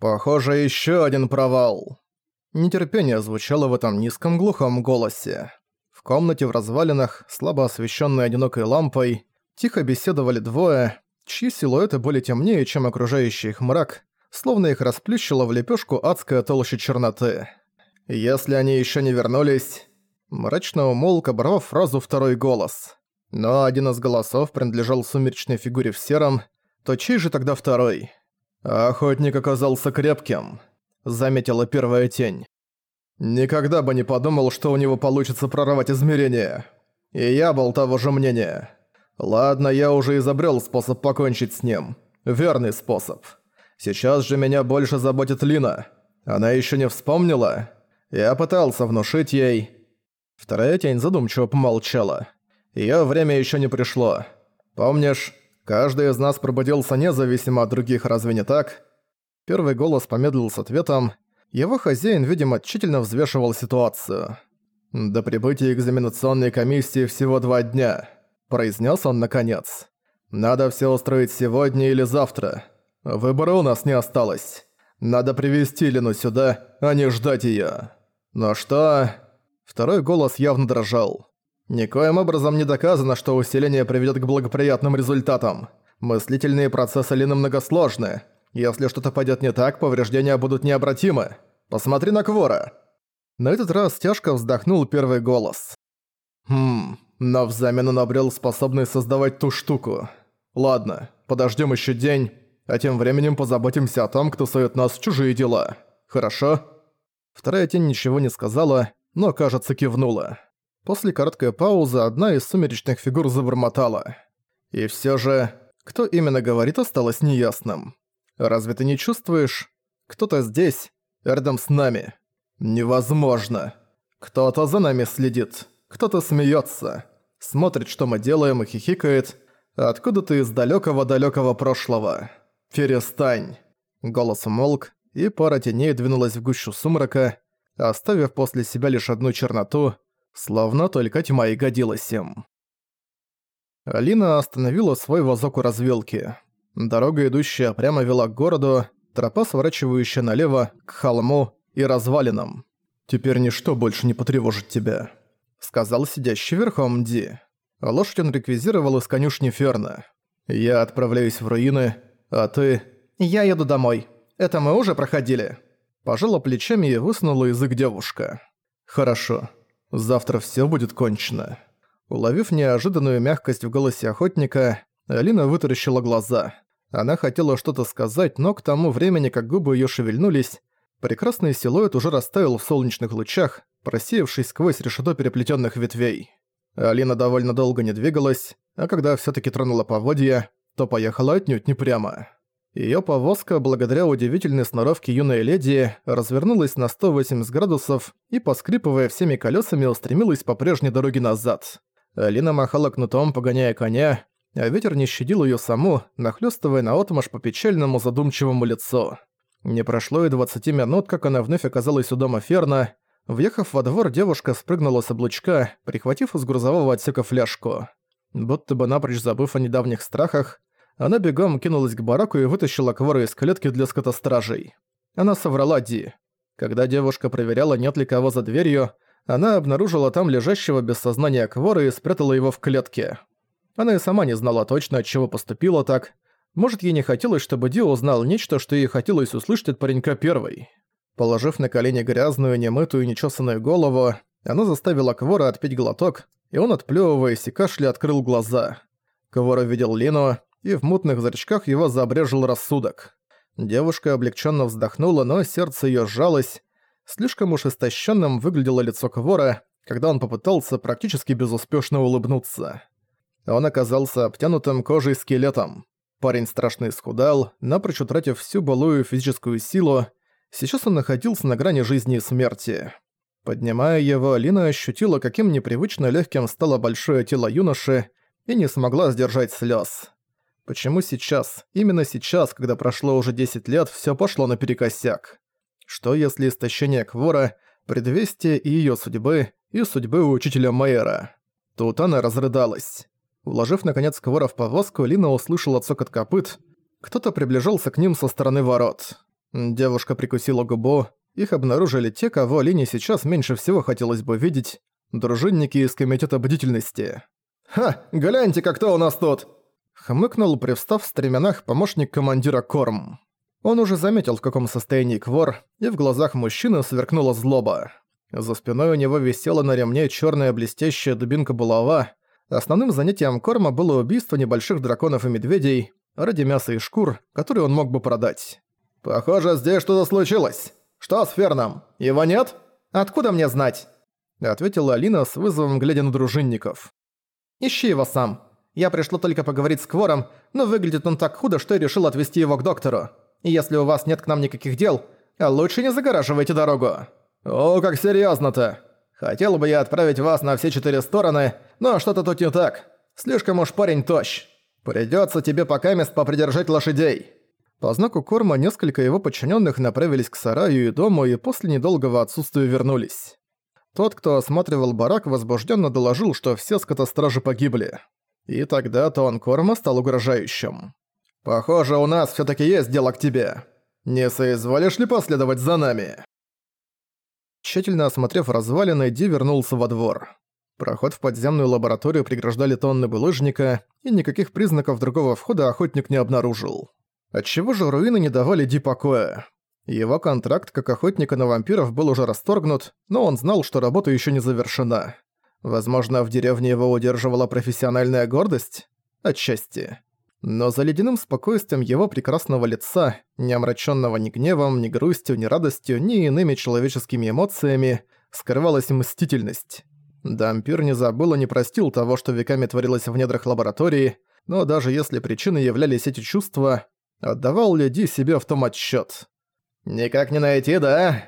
Похоже, еще один провал. Нетерпение звучало в этом низком глухом голосе. В комнате в развалинах, слабо освещенной одинокой лампой, тихо беседовали двое, чьи силуэты были темнее, чем окружающий их мрак, словно их расплющило в лепешку адская толща черноты. «Если они еще не вернулись...» Мрачно умолк, оборвав фразу второй голос. Но один из голосов принадлежал сумеречной фигуре в сером, то чей же тогда второй? «Охотник оказался крепким», — заметила первая тень. «Никогда бы не подумал, что у него получится прорвать измерения. И я был того же мнения. Ладно, я уже изобрел способ покончить с ним. Верный способ. Сейчас же меня больше заботит Лина. Она еще не вспомнила. Я пытался внушить ей...» Вторая тень задумчиво помолчала. Её время еще не пришло. Помнишь, Каждый из нас пробудился независимо от других, разве не так? Первый голос помедлил с ответом. Его хозяин, видимо, тщательно взвешивал ситуацию. «До прибытия экзаменационной комиссии всего два дня», – произнес он наконец. «Надо все устроить сегодня или завтра. Выбора у нас не осталось. Надо привести Лену сюда, а не ждать её. Но что...» Второй голос явно дрожал. Никоим образом не доказано, что усиление приведет к благоприятным результатам. Мыслительные процессы Лины многосложны. Если что-то пойдет не так, повреждения будут необратимы. Посмотри на Квора. На этот раз тяжко вздохнул первый голос. Хм, но взамен он обрел способность создавать ту штуку. Ладно, подождем еще день, а тем временем позаботимся о том, кто сует нас в чужие дела. Хорошо? Вторая тень ничего не сказала, но, кажется, кивнула. После короткой паузы одна из сумеречных фигур забормотала. И все же, кто именно говорит, осталось неясным. Разве ты не чувствуешь? Кто-то здесь, рядом с нами. Невозможно. Кто-то за нами следит. Кто-то смеется, Смотрит, что мы делаем и хихикает. Откуда-то из далекого далекого прошлого. Перестань. Голос умолк, и пара теней двинулась в гущу сумрака, оставив после себя лишь одну черноту — Словно только тьма и годилась им. Алина остановила свой вазок у развилки. Дорога, идущая прямо, вела к городу, тропа, сворачивающая налево, к холму и развалинам. «Теперь ничто больше не потревожит тебя», — сказал сидящий верхом Ди. Лошадь он реквизировал из конюшни Ферна. «Я отправляюсь в руины, а ты...» «Я еду домой. Это мы уже проходили». Пожала плечами и высунула язык девушка. «Хорошо. Завтра все будет кончено». Уловив неожиданную мягкость в голосе охотника, Алина вытаращила глаза. Она хотела что-то сказать, но к тому времени, как губы её шевельнулись, прекрасный силуэт уже растаял в солнечных лучах, просеявшись сквозь решето переплетённых ветвей. Алина довольно долго не двигалась, а когда всё-таки тронула поводья, то поехала отнюдь не прямо. Её повозка, благодаря удивительной сноровке юной леди, развернулась на 180 градусов и, поскрипывая всеми колёсами, устремилась по прежней дороге назад. Алина махала кнутом, погоняя коня, а ветер не щадил её саму, нахлёстывая наотмашь по печальному задумчивому лицу. Не прошло и 20 минут, как она вновь оказалась у дома Ферна. Въехав во двор, девушка спрыгнула с облучка, прихватив из грузового отсека фляжку. Будто бы напрочь забыв о недавних страхах, она бегом кинулась к бараку и вытащила Квора из клетки для скотостражей. Она соврала Ди. Когда девушка проверяла, нет ли кого за дверью, она обнаружила там лежащего без сознания Квора и спрятала его в клетке. Она и сама не знала точно, от чего поступила так. Может, ей не хотелось, чтобы Ди узнал нечто, что ей хотелось услышать от паренька первой. Положив на колени грязную, немытую, нечесанную голову, она заставила Квора отпить глоток, и он, отплёвываясь и кашля, открыл глаза. Квор увидел Лину, и в мутных зрачках его забрежил рассудок. Девушка облегченно вздохнула, но сердце ее сжалось. Слишком уж истощенным выглядело лицо Квора, когда он попытался практически безуспешно улыбнуться. Он оказался обтянутым кожей скелетом. Парень страшно исхудал, напрочь утратив всю былую физическую силу. Сейчас он находился на грани жизни и смерти. Поднимая его, Лина ощутила, каким непривычно легким стало большое тело юноши, и не смогла сдержать слез. Почему сейчас, именно сейчас, когда прошло уже 10 лет, всё пошло наперекосяк? Что если истощение Квора – предвестие и её судьбы, и судьбы учителя Майера? Тут она разрыдалась. Уложив, наконец, Квора в повозку, Лина услышала цокот копыт. Кто-то приближался к ним со стороны ворот. Девушка прикусила губу. Их обнаружили те, кого Лине сейчас меньше всего хотелось бы видеть. Дружинники из Комитета Бдительности. «Ха, гляньте-ка, кто у нас тут!» Хмыкнул, привстав в стременах помощник командира Корм. Он уже заметил, в каком состоянии Квор, и в глазах мужчины сверкнула злоба. За спиной у него висела на ремне черная блестящая дубинка булава. Основным занятием Корма было убийство небольших драконов и медведей ради мяса и шкур, которые он мог бы продать. «Похоже, здесь что-то случилось. Что с Ферном? Его нет? Откуда мне знать?» Ответила Алина с вызовом, глядя на дружинников. «Ищи его сам. Я пришла только поговорить с Квором, но выглядит он так худо, что я решил отвезти его к доктору. И если у вас нет к нам никаких дел, лучше не загораживайте дорогу». «О, как серьёзно-то! Хотел бы я отправить вас на все четыре стороны, но что-то тут не так. Слишком уж парень тощ. Придётся тебе пока мест попридержать лошадей». По знаку корма несколько его подчиненных направились к сараю и дому и после недолгого отсутствия вернулись. Тот, кто осматривал барак, возбужденно доложил, что все скотостражи погибли. И тогда тон корма стал угрожающим. «Похоже, у нас все таки есть дело к тебе. Не соизволишь ли последовать за нами?» Тщательно осмотрев развалины, Ди вернулся во двор. Проход в подземную лабораторию преграждали тонны булыжника, и никаких признаков другого входа охотник не обнаружил. Отчего же руины не давали Ди покоя? Его контракт как охотника на вампиров был уже расторгнут, но он знал, что работа еще не завершена. Возможно, в деревне его удерживала профессиональная гордость? Отчасти. Но за ледяным спокойствием его прекрасного лица, не омраченного ни гневом, ни грустью, ни радостью, ни иными человеческими эмоциями, скрывалась мстительность. Дампир не забыл и не простил того, что веками творилось в недрах лаборатории, но даже если причиной являлись эти чувства, отдавал ли Ди себе в том отчет. «Никак не найти, да?»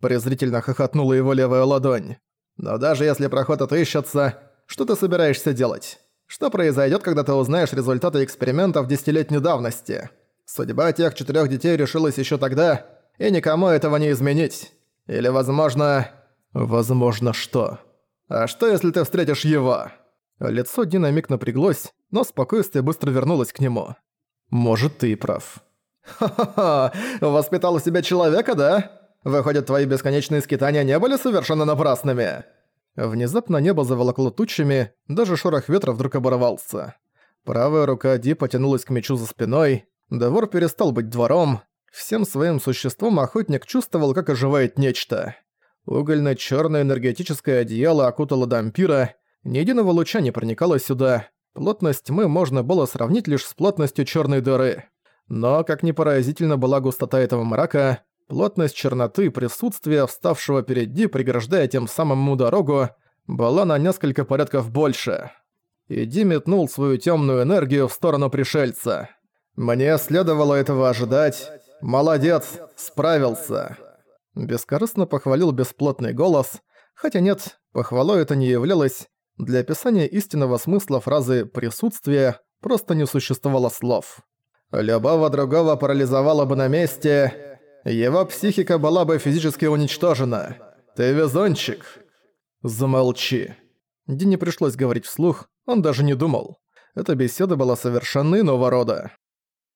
презрительно хохотнула его левая ладонь. «Но даже если проход отыщется, что ты собираешься делать? Что произойдет, когда ты узнаешь результаты экспериментов десятилетней давности? Судьба тех четырех детей решилась еще тогда, и никому этого не изменить. Или, возможно... Возможно, что? А что, если ты встретишь его? Лицо Дина миг напряглось, но спокойствие быстро вернулось к нему. Может, ты и прав. «Ха-ха-ха! Воспитал у себя человека, да? Выходит, твои бесконечные скитания не были совершенно напрасными?» Внезапно небо заволокло тучами, даже шорох ветра вдруг оборвался. Правая рука Ди потянулась к мечу за спиной, двор перестал быть двором, всем своим существом охотник чувствовал, как оживает нечто. угольно черное энергетическое одеяло окутало дампира, ни единого луча не проникало сюда, плотность тьмы можно было сравнить лишь с плотностью черной дыры. Но, как ни поразительно была густота этого мрака, Плотность черноты присутствия, вставшего перед Ди, преграждая тем самым ему дорогу, была на несколько порядков больше. И Ди метнул свою темную энергию в сторону пришельца. «Мне следовало этого ожидать. Молодец, справился!» Бескорыстно похвалил бесплотный голос, хотя нет, похвалой это не являлось. Для описания истинного смысла фразы «присутствие» просто не существовало слов. «Любого другого парализовало бы на месте...» его психика была бы физически уничтожена. Ты везунчик. Замолчи. Ди не пришлось говорить вслух, он даже не думал. Эта беседа была совершенно иного рода.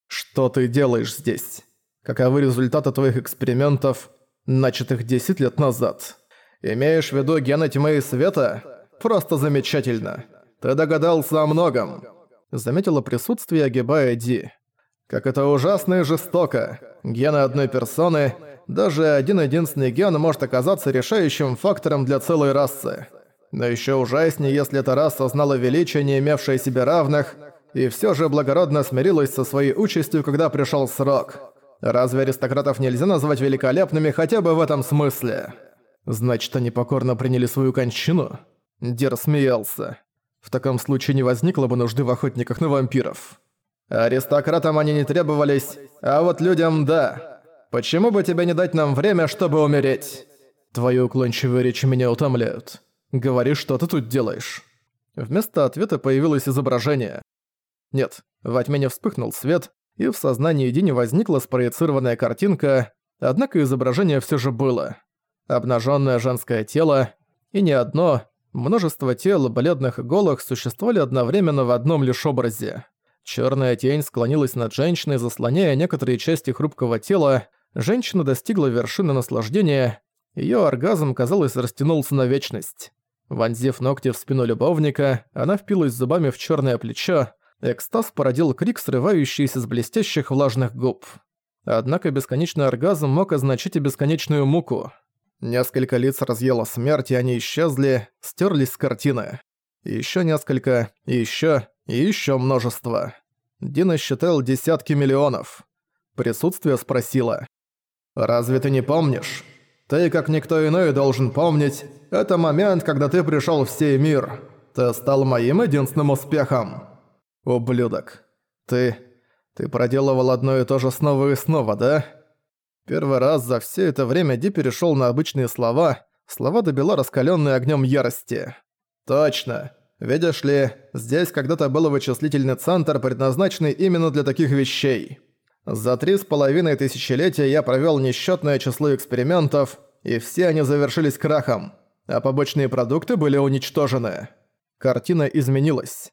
Что ты делаешь здесь? Каковы результаты твоих экспериментов, начатых 10 лет назад? Имеешь в виду гены тьмы и света? Просто замечательно. Ты догадался о многом. Заметила присутствие, огибая Ди. Как это ужасно и жестоко. Гены одной персоны, даже один-единственный ген может оказаться решающим фактором для целой расы. Но еще ужаснее, если эта раса знала величие, не имевшее себе равных, и все же благородно смирилась со своей участью, когда пришел срок. Разве аристократов нельзя назвать великолепными хотя бы в этом смысле? Значит, они покорно приняли свою кончину? Дер смеялся. В таком случае не возникло бы нужды в охотниках на вампиров. Аристократам они не требовались, а вот людям – да. Почему бы тебе не дать нам время, чтобы умереть? Твои уклончивые речи меня утомляют. Говори, что ты тут делаешь. Вместо ответа появилось изображение. Нет, во тьме не вспыхнул свет, и в сознании Дини возникла спроецированная картинка, однако изображение все же было. Обнаженное женское тело, и не одно, множество тел, бледных и голых, существовали одновременно в одном лишь образе. Черная тень склонилась над женщиной, заслоняя некоторые части хрупкого тела, Женщина достигла вершины наслаждения, её оргазм, казалось, растянулся на вечность. Вонзив ногти в спину любовника, она впилась зубами в чёрное плечо, экстаз породил крик, срывающийся с блестящих влажных губ. Однако бесконечный оргазм мог означать и бесконечную муку. Несколько лиц разъела смерть, и они исчезли, стерлись с картины. Еще несколько, и еще, и еще множество. Дина считал десятки миллионов. Присутствие спросила. «Разве ты не помнишь? Ты, как никто иной, должен помнить, это момент, когда ты пришел в сей мир. Ты стал моим единственным успехом. Ублюдок. Ты... ты проделывал одно и то же снова и снова, да?» Первый раз за все это время Ди перешел на обычные слова, слова добила раскаленные огнем ярости. «Точно. Видишь ли, здесь когда-то был вычислительный центр, предназначенный именно для таких вещей. За три с половиной тысячелетия я провёл несчётное число экспериментов, и все они завершились крахом, а побочные продукты были уничтожены. Картина изменилась.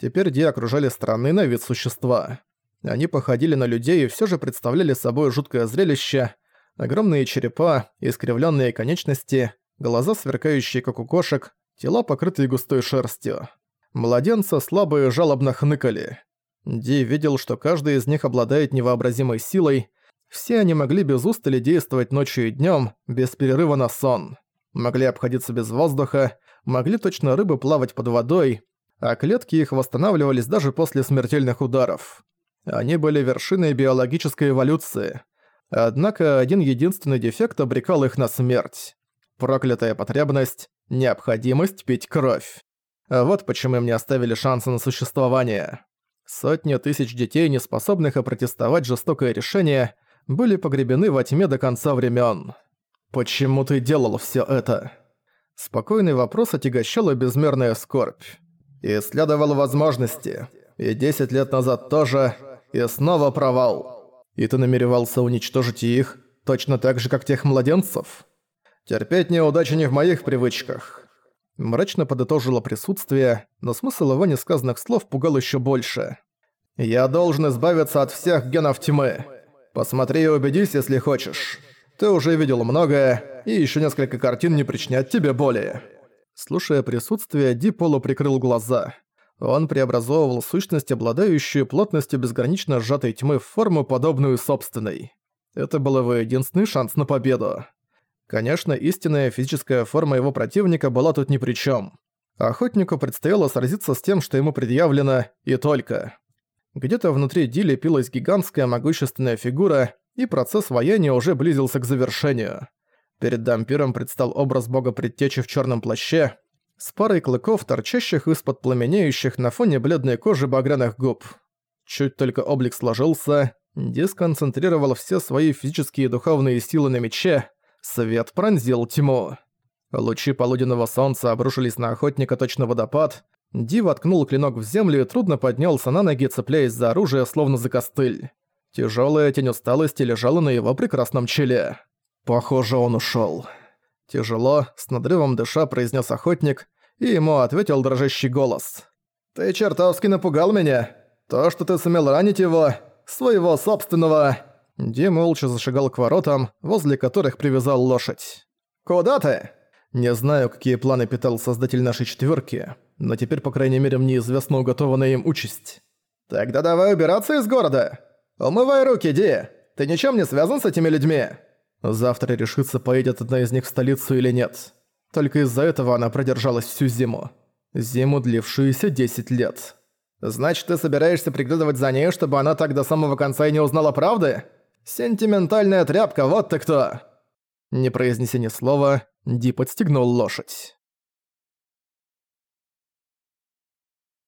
Теперь Ди окружали странные на вид существа. Они походили на людей и всё же представляли собой жуткое зрелище. Огромные черепа, искривлённые конечности, глаза сверкающие как у кошек, тела покрытые густой шерстью. Младенца слабо и жалобно хныкали. Ди видел, что каждый из них обладает невообразимой силой. Все они могли без устали действовать ночью и днем, без перерыва на сон. Могли обходиться без воздуха, могли точно рыбы плавать под водой, а клетки их восстанавливались даже после смертельных ударов. Они были вершиной биологической эволюции. Однако один единственный дефект обрекал их на смерть. Проклятая потребность Необходимость пить кровь. А вот почему им не оставили шанса на существование. Сотни тысяч детей, не способных опротестовать жестокое решение, были погребены во тьме до конца времен. «Почему ты делал все это?» Спокойный вопрос отягощала безмерная скорбь. Исследовал возможности. И 10 лет назад тоже. И снова провал. И ты намеревался уничтожить их, точно так же, как тех младенцев? Терпеть неудачи не в моих привычках. Мрачно подытожило присутствие, но смысл его несказанных слов пугал еще больше. «Я должен избавиться от всех генов тьмы. Посмотри и убедись, если хочешь. Ты уже видел многое, и еще несколько картин не причинят тебе боли». Слушая присутствие, Ди Полу прикрыл глаза. Он преобразовывал сущность, обладающую плотностью безгранично сжатой тьмы в форму, подобную собственной. Это был его единственный шанс на победу. Конечно, истинная физическая форма его противника была тут ни при чем. Охотнику предстояло сразиться с тем, что ему предъявлено, и только. Где-то внутри Ди лепилась гигантская могущественная фигура, и процесс вояния уже близился к завершению. Перед дампиром предстал образ бога предтечи в черном плаще, с парой клыков, торчащих из-под пламенеющих на фоне бледной кожи багряных губ. Чуть только облик сложился, Ди сконцентрировал все свои физические и духовные силы на мече, Свет пронзил тьму. Лучи полуденного солнца обрушились на охотника точно водопад. Ди воткнул клинок в землю и трудно поднялся на ноги, цепляясь за оружие, словно за костыль. Тяжёлая тень усталости лежала на его прекрасном челе. Похоже, он ушёл. Тяжело, с надрывом дыша, произнес охотник, и ему ответил дрожащий голос. «Ты чертовски напугал меня. То, что ты сумел ранить его, своего собственного...» Ди молча зашагал к воротам, возле которых привязал лошадь. «Куда ты?» Не знаю, какие планы питал создатель нашей четверки, но теперь, по крайней мере, мне известна уготованная им участь. «Тогда давай убираться из города! Умывай руки, Ди! Ты ничем не связан с этими людьми!» Завтра решится, поедет одна из них в столицу или нет. Только из-за этого она продержалась всю зиму. Зиму, длившуюся 10 лет. «Значит, ты собираешься приглядывать за ней, чтобы она так до самого конца и не узнала правды?» «Сентиментальная тряпка, вот ты кто!» Не произнеся ни слова, Ди подстегнул лошадь.